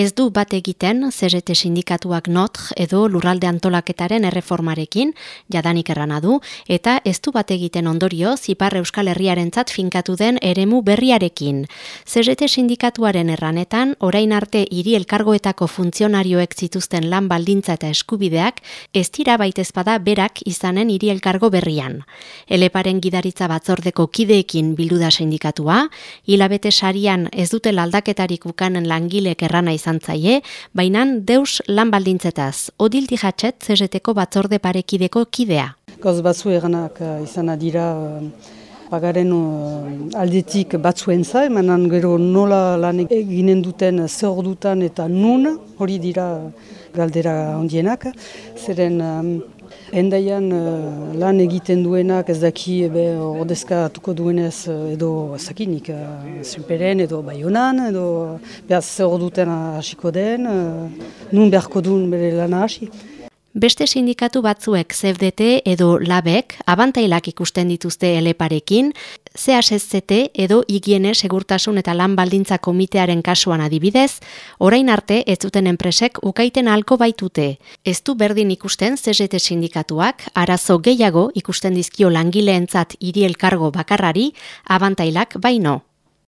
ez du bat egiten CGT sindikatuak notr edo lurralde antolaketaren erreformarekin, jadanik errana du, eta ez du bat egiten ondorio zipar Euskal Herriarentzat finkatu den eremu berriarekin. CGT sindikatuaren erranetan, orain arte hiri elkargoetako funtzionarioek zituzten lan baldintza eta eskubideak, ez dira baitezpada berak izanen hiri elkargo berrian. Eleparen gidaritza batzordeko kideekin bildu da sindikatua, hilabete sarian ez dute aldaketarik ukanen langilek errana izan zaie, baina deus lan baldintzetaz, odilti jatxet zezeteko batzorde parekideko kidea. Gauz batzu eranak uh, izan adira pagaren uh, aldetik batzuen za, emanan gero nola lan eginen duten zer dutan eta nun, hori dira galdera ondienak, zeren um, Endaian uh, lan egiten duenak ez daki ebe ordezka atuko duenez uh, edo zakinik uh, superen edo baionan edo behaz zer duten hasiko den, nun beharko duen bere lana hasi. Beste sindikatu batzuek ZFDT edo LABek abantailak ikusten dituzte eleparekin, CHSCT edo higiene segurtasun eta lan baldintza komitearen kasuan adibidez, orain arte ez duten enpresek ukaiten halko baitute. Ez du berdin ikusten CST sindikatuak, arazo gehiago ikusten dizkio langileentzat hiri elkargo bakarrari, abantailak baino.